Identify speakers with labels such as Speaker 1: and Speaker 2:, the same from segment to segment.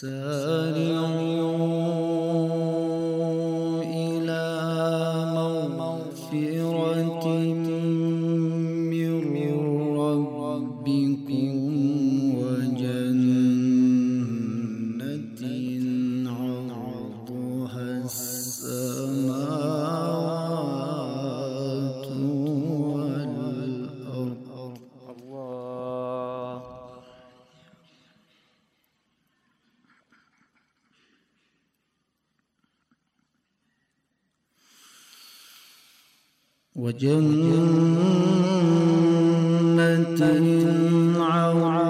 Speaker 1: سارعوا إلى مغفرة من ربكم وجنة عرضها
Speaker 2: السماء.
Speaker 1: وجنة
Speaker 2: عرض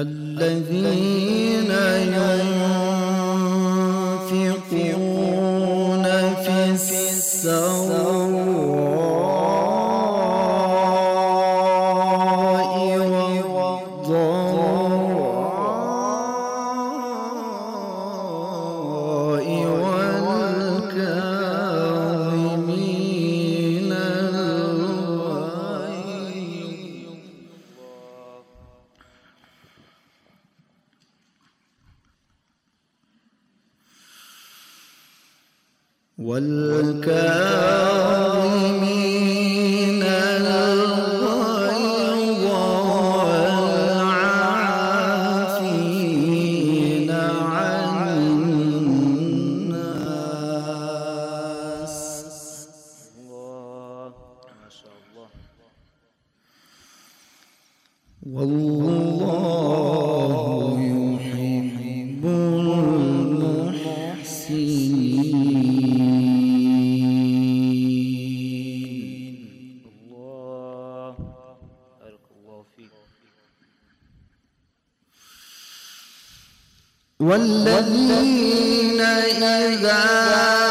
Speaker 1: الذي إذا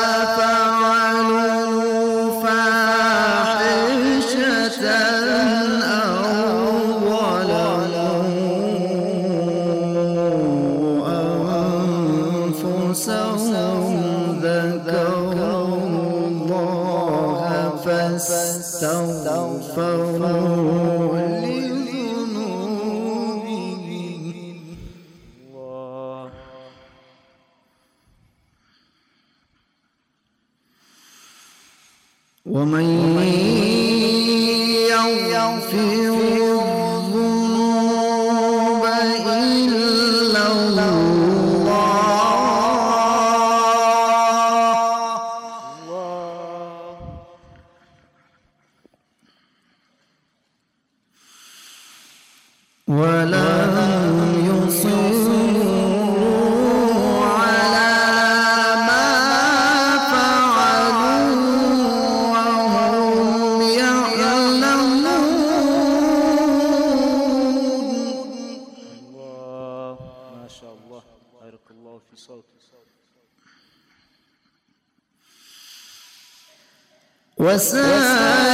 Speaker 1: وساء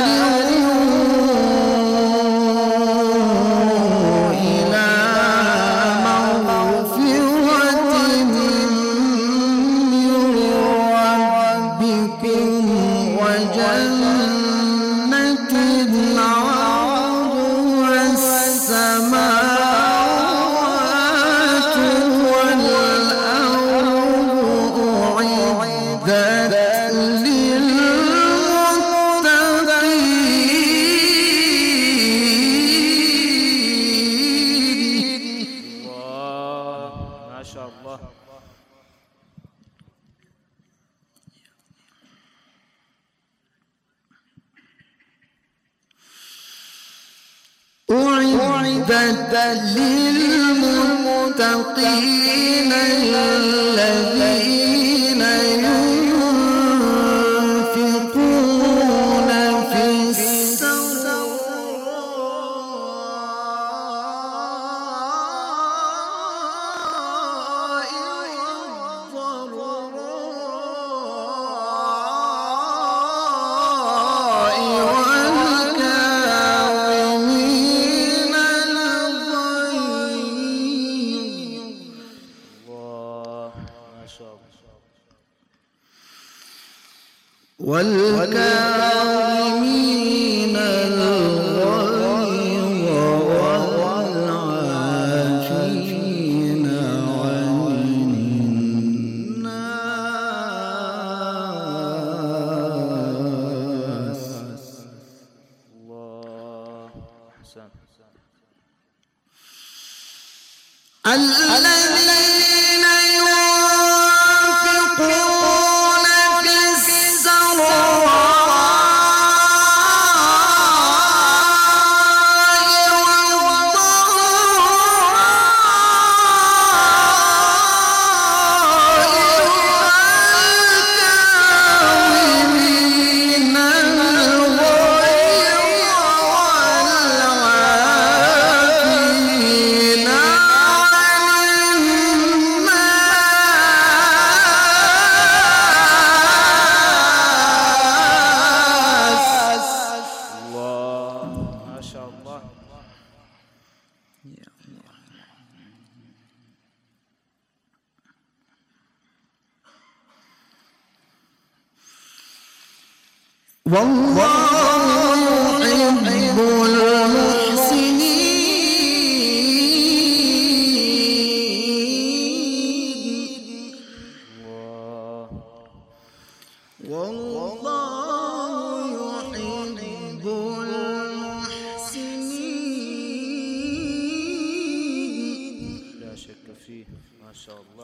Speaker 1: للمتقين الذين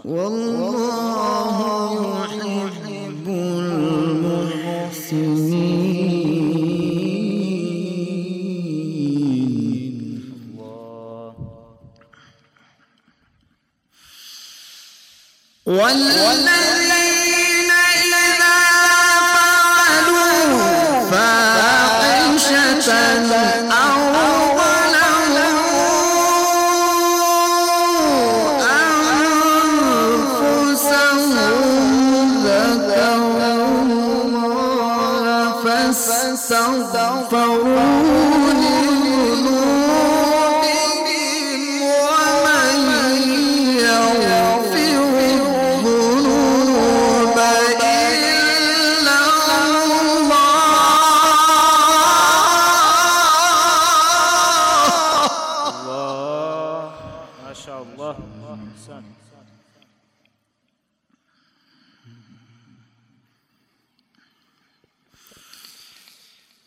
Speaker 1: والله يحب المحسنين.
Speaker 2: الله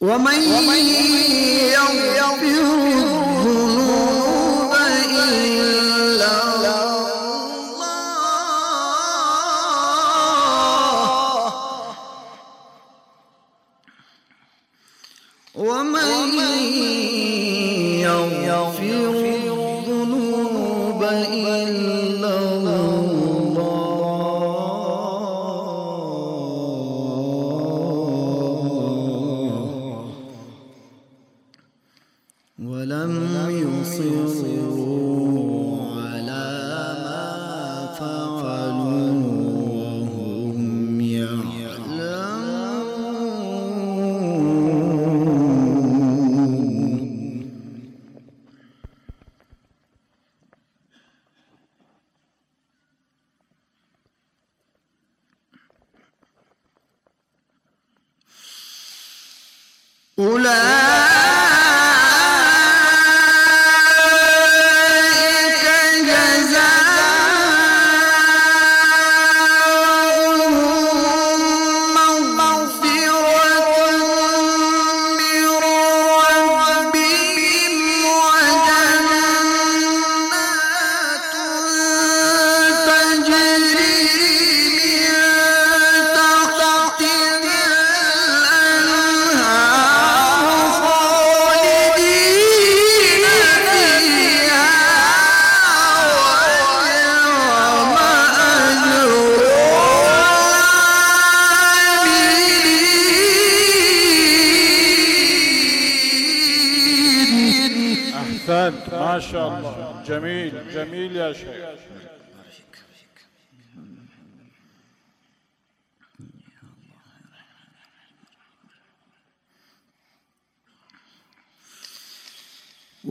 Speaker 1: ومن يغفر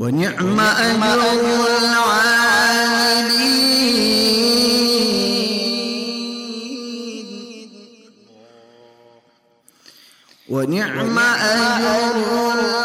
Speaker 1: ونعم أجر العاملين ونعم أجر العاملين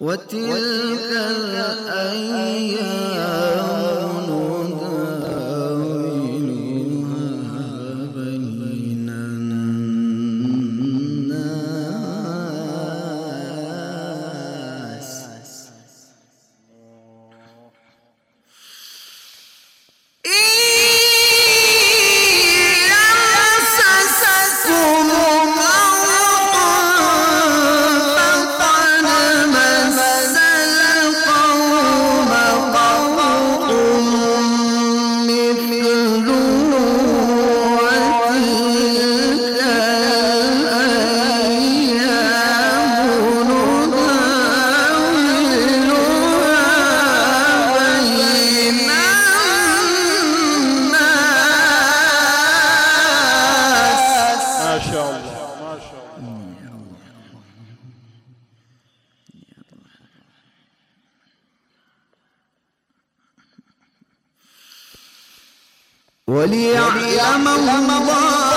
Speaker 1: وتلك الأيام وليعلم الله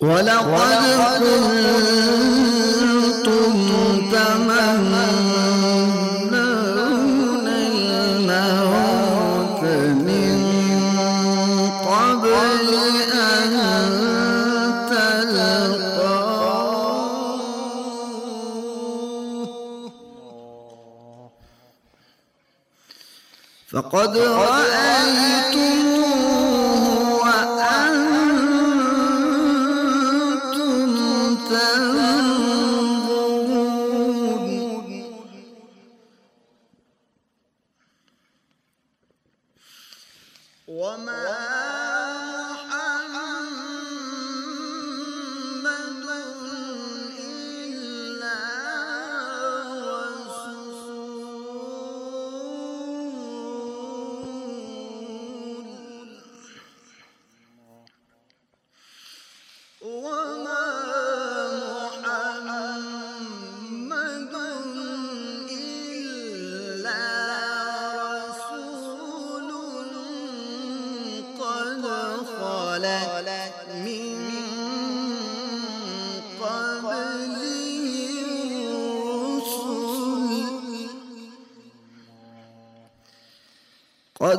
Speaker 1: ولقد كنتم تمنون الموت من قبل أن تلقاه فقد رأى 我们。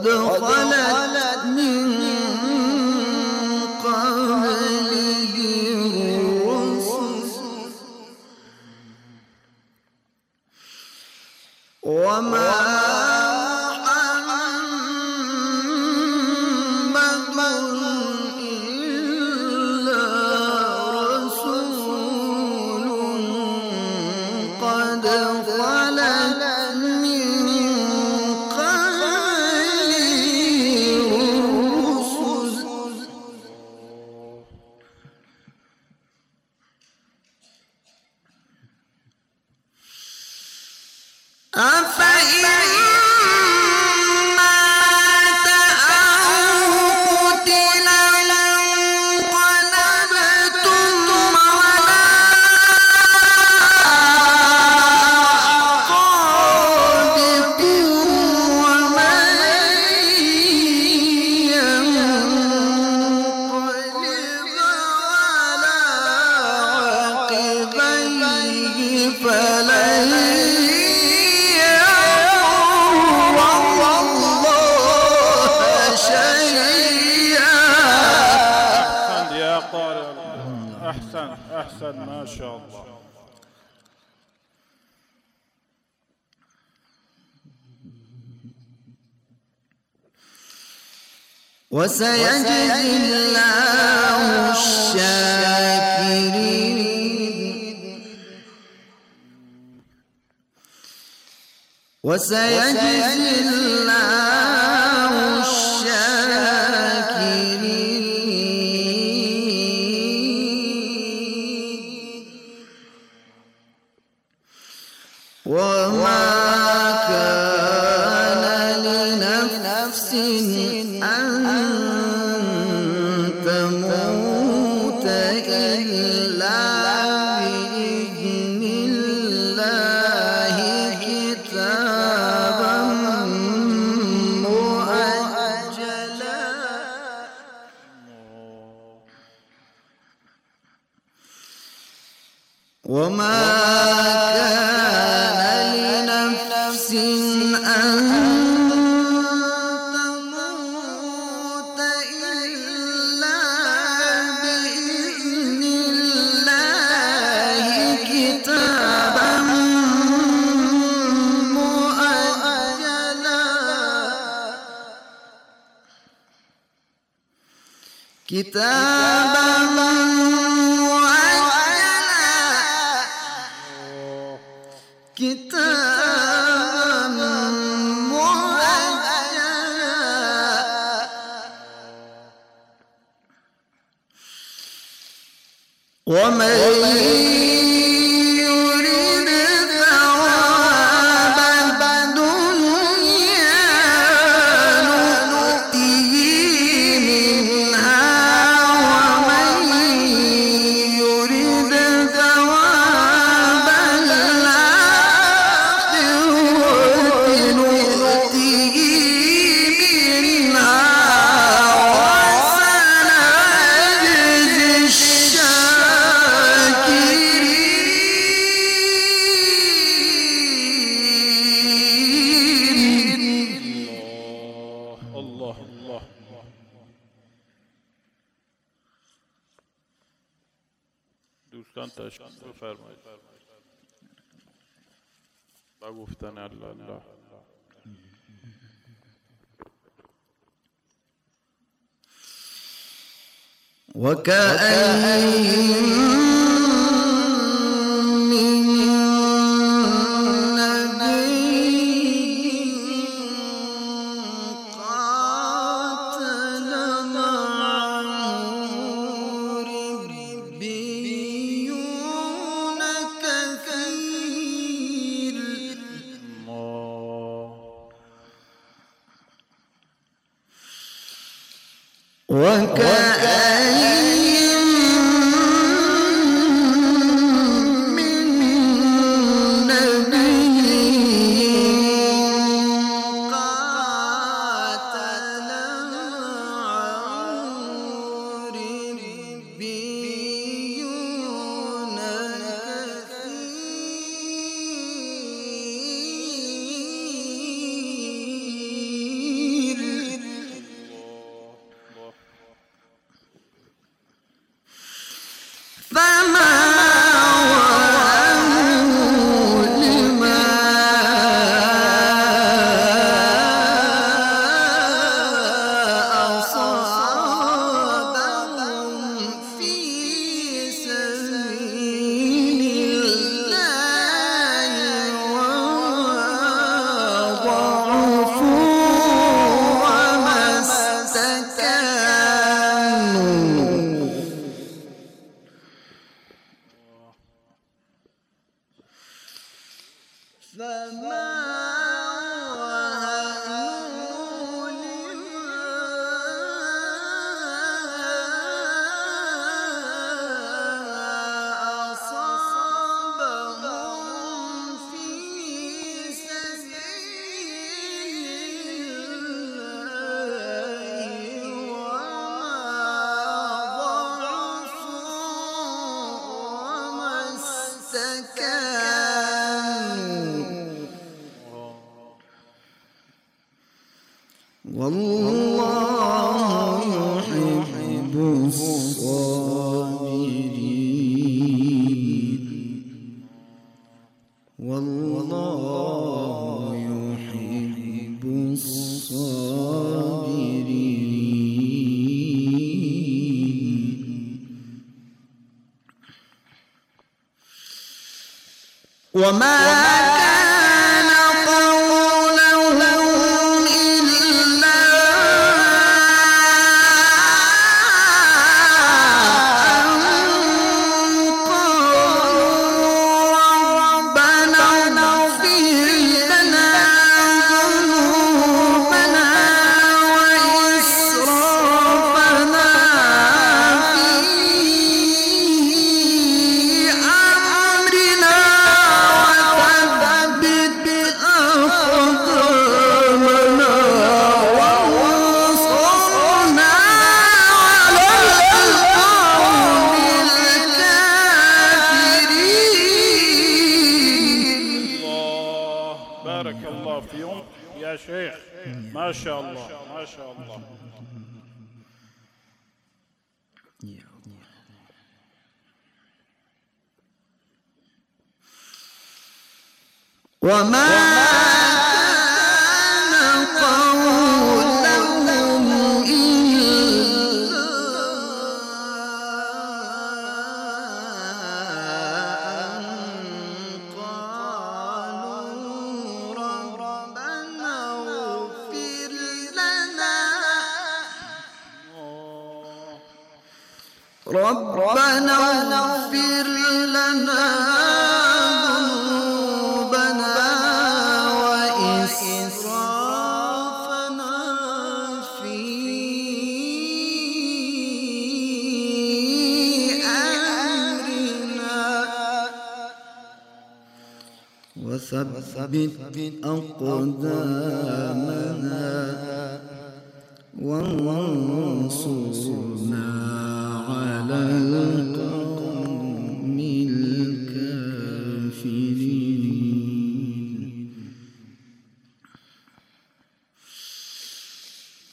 Speaker 1: قد وسيجزي الله الشاكرين. وسيجزي الله
Speaker 3: كتاب مشکان تشکر بفرمایید با گفتن الله الله
Speaker 1: وكأين 我们 ثبت أقدامنا وانصرنا على القوم الكافرين.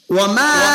Speaker 1: وما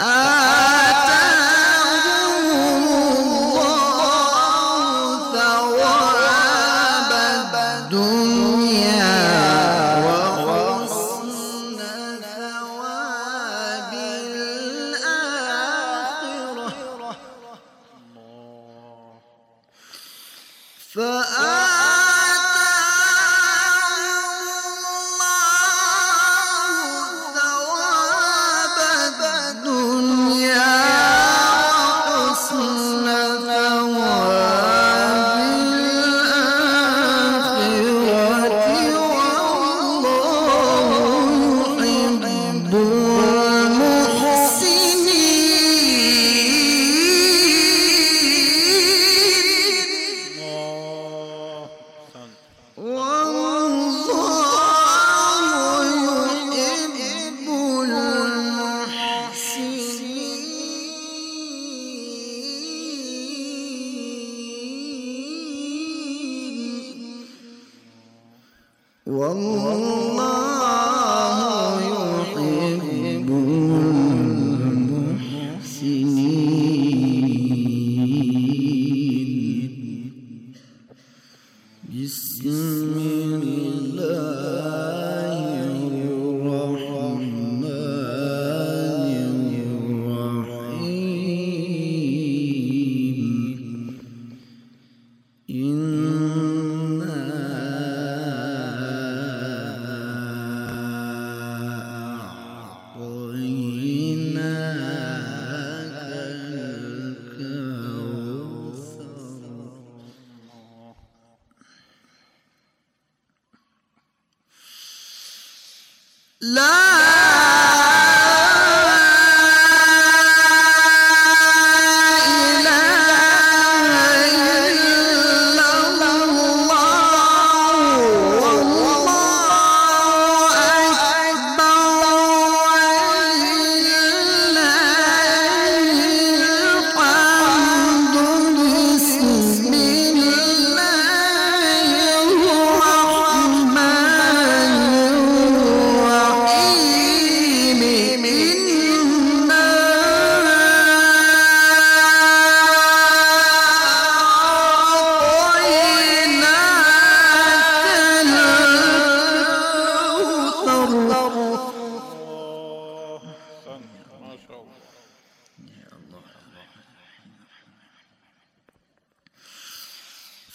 Speaker 1: Ah!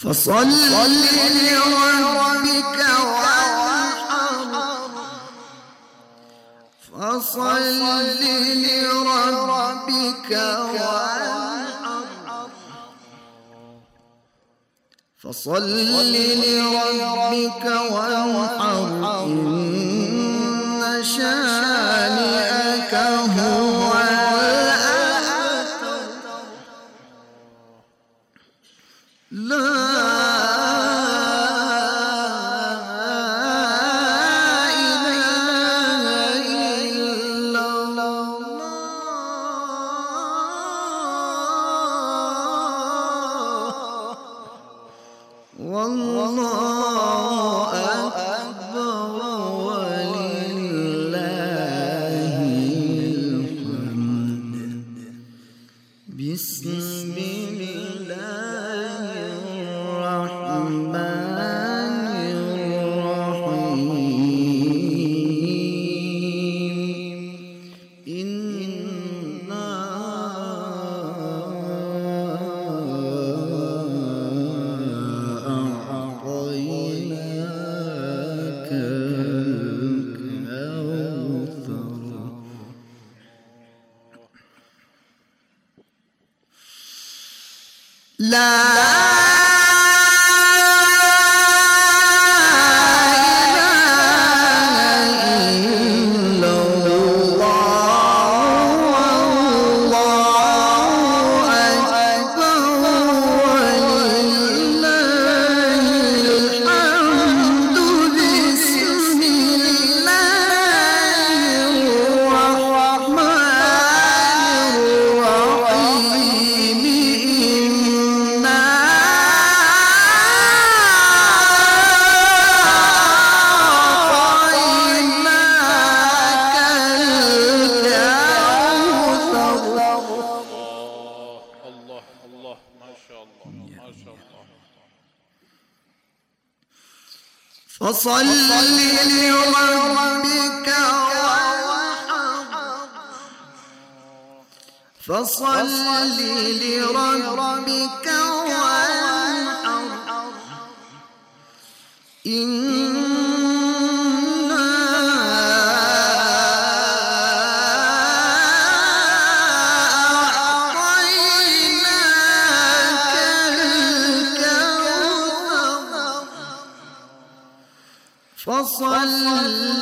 Speaker 1: فصل لربك وانحر. فصل لربك وانحر. فصل لربك وانحر. فصل لربك فصل لربك وانحر. وصلى